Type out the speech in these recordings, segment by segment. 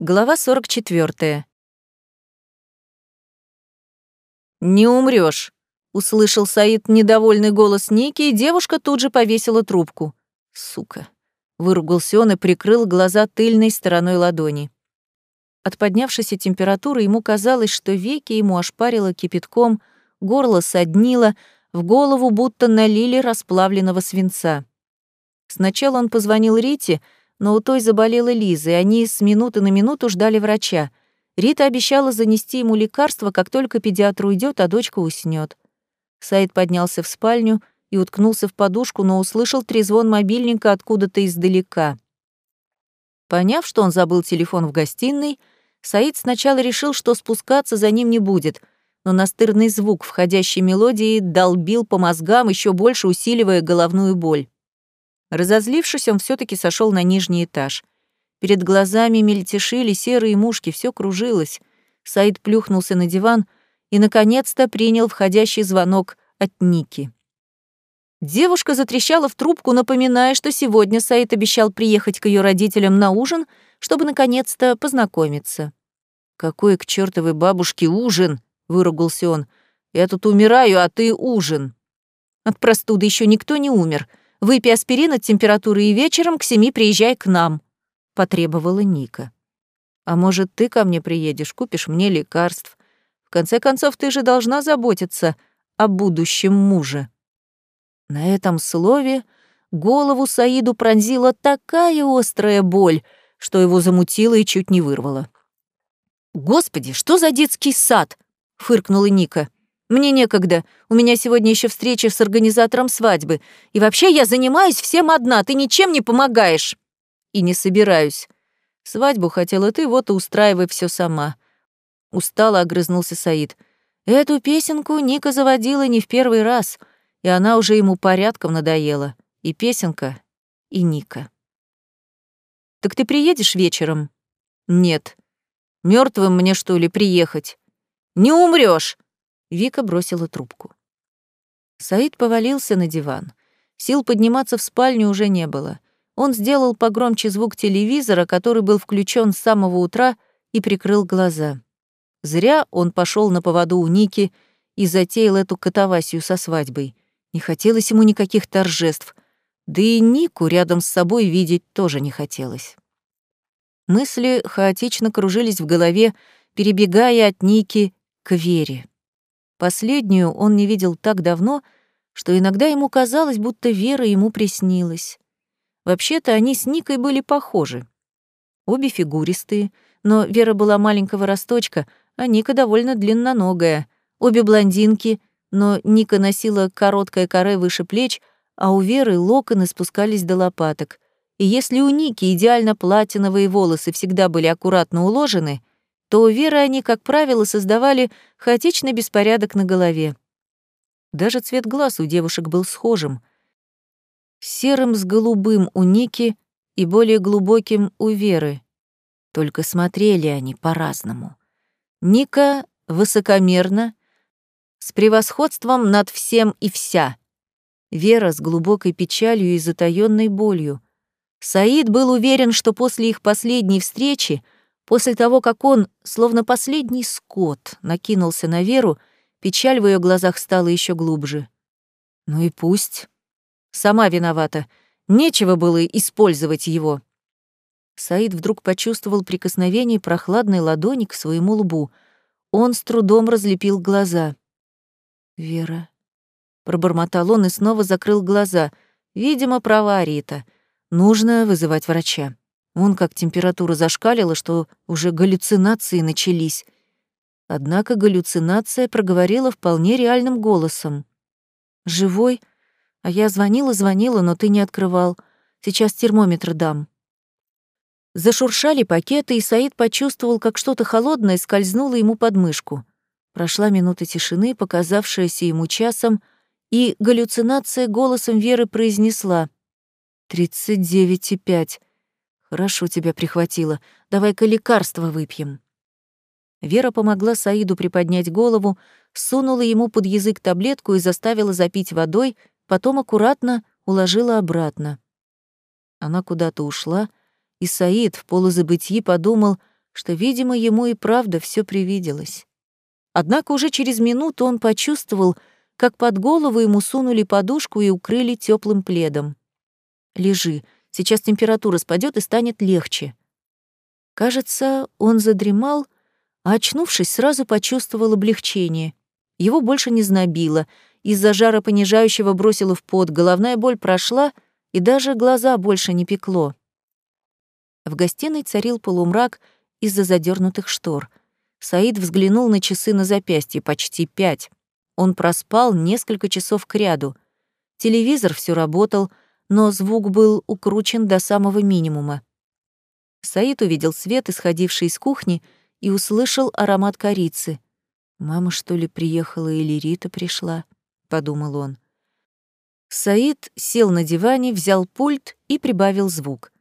Глава 44. «Не умрёшь», — услышал Саид недовольный голос Ники, и девушка тут же повесила трубку. «Сука», — выругался он и прикрыл глаза тыльной стороной ладони. От поднявшейся температуры ему казалось, что веки ему ошпарило кипятком, горло соднило, в голову будто налили расплавленного свинца. Сначала он позвонил Рите, — но у той заболела Лиза, и они с минуты на минуту ждали врача. Рита обещала занести ему лекарство, как только педиатр уйдет, а дочка уснет. Саид поднялся в спальню и уткнулся в подушку, но услышал трезвон мобильника откуда-то издалека. Поняв, что он забыл телефон в гостиной, Саид сначала решил, что спускаться за ним не будет, но настырный звук входящей мелодии долбил по мозгам, еще больше усиливая головную боль. Разозлившись, он все таки сошел на нижний этаж. Перед глазами мельтешили серые мушки, все кружилось. Саид плюхнулся на диван и, наконец-то, принял входящий звонок от Ники. Девушка затрещала в трубку, напоминая, что сегодня Саид обещал приехать к ее родителям на ужин, чтобы наконец-то познакомиться. «Какой к чертовой бабушке ужин?» — выругался он. «Я тут умираю, а ты ужин». От простуды еще никто не умер. Выпей аспирин от температуры и вечером к семи приезжай к нам», — потребовала Ника. «А может, ты ко мне приедешь, купишь мне лекарств? В конце концов, ты же должна заботиться о будущем муже». На этом слове голову Саиду пронзила такая острая боль, что его замутило и чуть не вырвало. «Господи, что за детский сад?» — фыркнула Ника. Мне некогда. У меня сегодня еще встреча с организатором свадьбы. И вообще я занимаюсь всем одна. Ты ничем не помогаешь. И не собираюсь. Свадьбу хотела ты, вот и устраивай все сама. Устало огрызнулся Саид. Эту песенку Ника заводила не в первый раз, и она уже ему порядком надоела. И песенка, и Ника. Так ты приедешь вечером? Нет. Мертвым мне что ли приехать? Не умрешь, Вика бросила трубку. Саид повалился на диван. Сил подниматься в спальню уже не было. Он сделал погромче звук телевизора, который был включен с самого утра, и прикрыл глаза. Зря он пошел на поводу у Ники и затеял эту катавасию со свадьбой. Не хотелось ему никаких торжеств, да и Нику рядом с собой видеть тоже не хотелось. Мысли хаотично кружились в голове, перебегая от Ники к Вере. Последнюю он не видел так давно, что иногда ему казалось, будто Вера ему приснилась. Вообще-то они с Никой были похожи. Обе фигуристые, но Вера была маленького росточка, а Ника довольно длинноногая. Обе блондинки, но Ника носила короткое коре выше плеч, а у Веры локоны спускались до лопаток. И если у Ники идеально платиновые волосы всегда были аккуратно уложены, то у Веры они, как правило, создавали хаотичный беспорядок на голове. Даже цвет глаз у девушек был схожим. Серым с голубым у Ники и более глубоким у Веры. Только смотрели они по-разному. Ника высокомерно, с превосходством над всем и вся. Вера с глубокой печалью и затаённой болью. Саид был уверен, что после их последней встречи — После того, как он, словно последний скот, накинулся на Веру, печаль в ее глазах стала еще глубже. Ну и пусть. Сама виновата. Нечего было использовать его. Саид вдруг почувствовал прикосновение прохладной ладони к своему лбу. Он с трудом разлепил глаза. «Вера», — пробормотал он и снова закрыл глаза. «Видимо, права Рита. Нужно вызывать врача». Он как температура зашкалила, что уже галлюцинации начались. Однако галлюцинация проговорила вполне реальным голосом. «Живой? А я звонила-звонила, но ты не открывал. Сейчас термометр дам». Зашуршали пакеты, и Саид почувствовал, как что-то холодное скользнуло ему под мышку. Прошла минута тишины, показавшаяся ему часом, и галлюцинация голосом Веры произнесла «Тридцать девять и пять. «Хорошо тебя прихватило. Давай-ка лекарство выпьем». Вера помогла Саиду приподнять голову, сунула ему под язык таблетку и заставила запить водой, потом аккуратно уложила обратно. Она куда-то ушла, и Саид в полузабытии подумал, что, видимо, ему и правда все привиделось. Однако уже через минуту он почувствовал, как под голову ему сунули подушку и укрыли теплым пледом. «Лежи, сейчас температура спадет и станет легче». Кажется, он задремал, а, очнувшись, сразу почувствовал облегчение. Его больше не знобило, из-за жара понижающего бросило в пот, головная боль прошла, и даже глаза больше не пекло. В гостиной царил полумрак из-за задернутых штор. Саид взглянул на часы на запястье, почти пять. Он проспал несколько часов кряду. Телевизор все работал, но звук был укручен до самого минимума. Саид увидел свет, исходивший из кухни, и услышал аромат корицы. «Мама, что ли, приехала или Рита пришла?» — подумал он. Саид сел на диване, взял пульт и прибавил звук.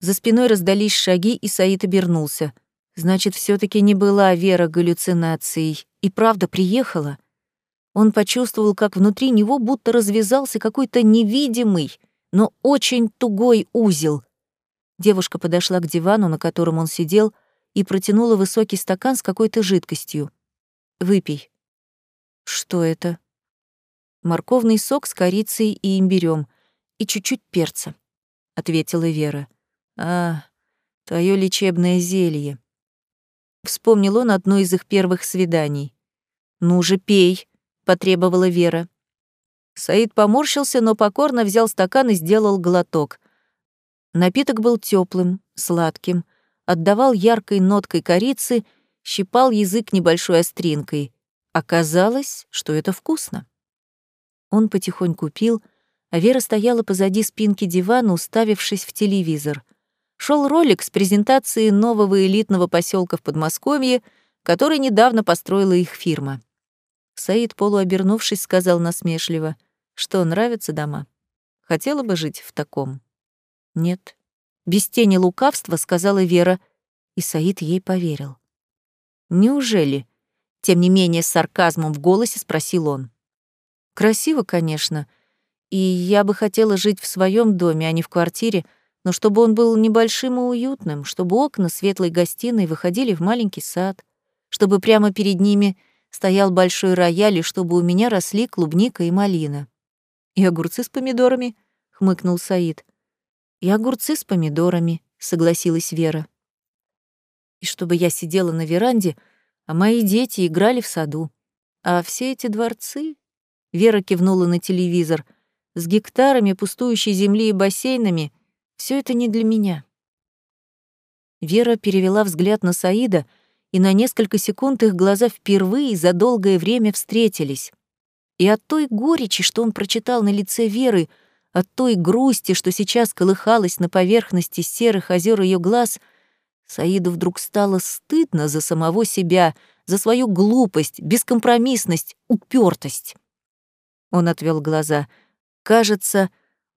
За спиной раздались шаги, и Саид обернулся. Значит, все таки не была Вера галлюцинацией, и правда приехала. Он почувствовал, как внутри него будто развязался какой-то невидимый, но очень тугой узел. Девушка подошла к дивану, на котором он сидел, и протянула высокий стакан с какой-то жидкостью. «Выпей». «Что это?» «Морковный сок с корицей и имбирём, и чуть-чуть перца», — ответила Вера. «А, твое лечебное зелье». Вспомнил он одно из их первых свиданий. «Ну же, пей», — потребовала Вера. Саид поморщился, но покорно взял стакан и сделал глоток. Напиток был теплым, сладким, отдавал яркой ноткой корицы, щипал язык небольшой остринкой. Оказалось, что это вкусно. Он потихоньку пил, а Вера стояла позади спинки дивана, уставившись в телевизор. Шел ролик с презентацией нового элитного поселка в Подмосковье, который недавно построила их фирма. Саид, полуобернувшись, сказал насмешливо, что нравятся дома. Хотела бы жить в таком. Нет. Без тени лукавства сказала Вера, и Саид ей поверил. Неужели? Тем не менее, с сарказмом в голосе спросил он. Красиво, конечно, и я бы хотела жить в своем доме, а не в квартире, но чтобы он был небольшим и уютным, чтобы окна светлой гостиной выходили в маленький сад, чтобы прямо перед ними стоял большой рояль, и чтобы у меня росли клубника и малина. «И огурцы с помидорами», — хмыкнул Саид. «И огурцы с помидорами», — согласилась Вера. «И чтобы я сидела на веранде, а мои дети играли в саду. А все эти дворцы...» — Вера кивнула на телевизор. «С гектарами пустующей земли и бассейнами — все это не для меня». Вера перевела взгляд на Саида — и на несколько секунд их глаза впервые за долгое время встретились. И от той горечи, что он прочитал на лице Веры, от той грусти, что сейчас колыхалась на поверхности серых озер ее глаз, Саиду вдруг стало стыдно за самого себя, за свою глупость, бескомпромиссность, упертость. Он отвел глаза. Кажется,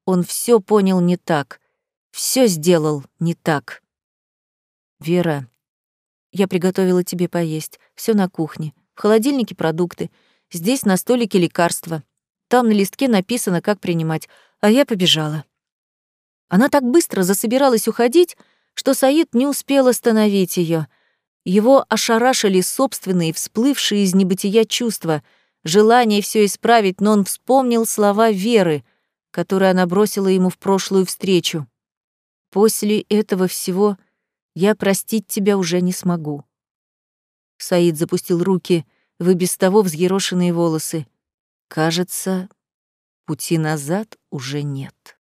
он все понял не так, все сделал не так. Вера, я приготовила тебе поесть. Все на кухне. В холодильнике продукты. Здесь на столике лекарства. Там на листке написано, как принимать. А я побежала. Она так быстро засобиралась уходить, что Саид не успел остановить ее. Его ошарашили собственные, всплывшие из небытия чувства, желание все исправить, но он вспомнил слова Веры, которые она бросила ему в прошлую встречу. После этого всего я простить тебя уже не смогу. Саид запустил руки в и без того взъерошенные волосы. Кажется, пути назад уже нет.